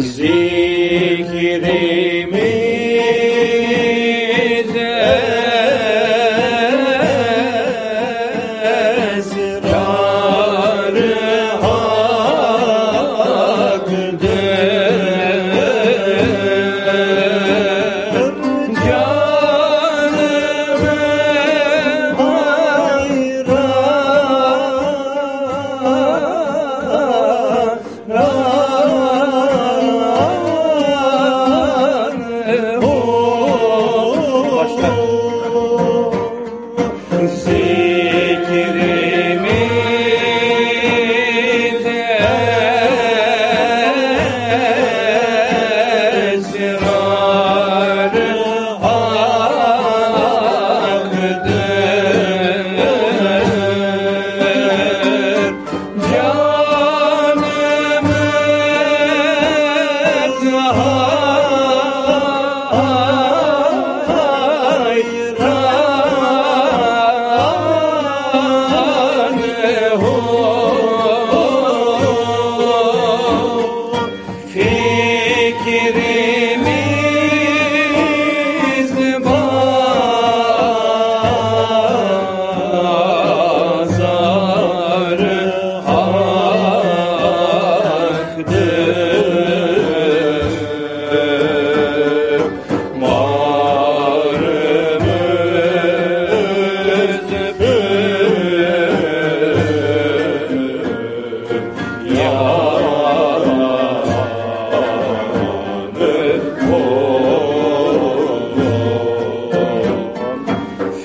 zikrimiz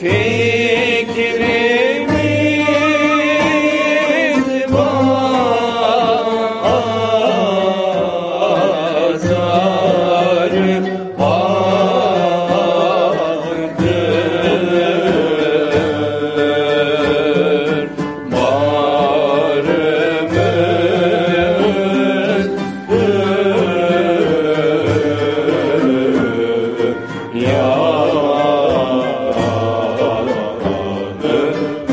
Hey heures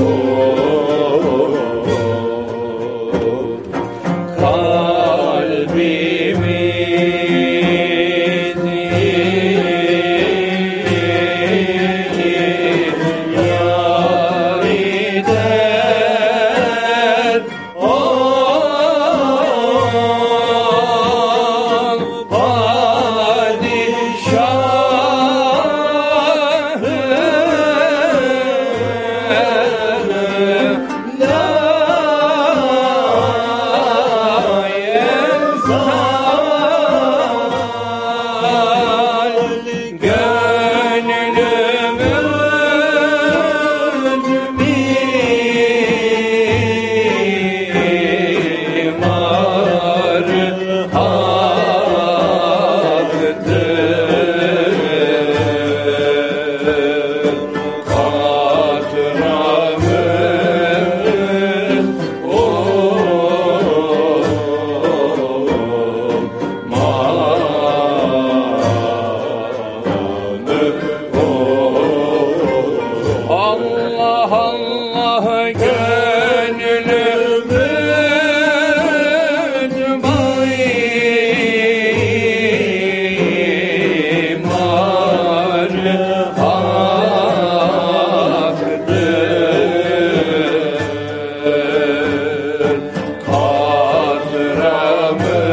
Amen.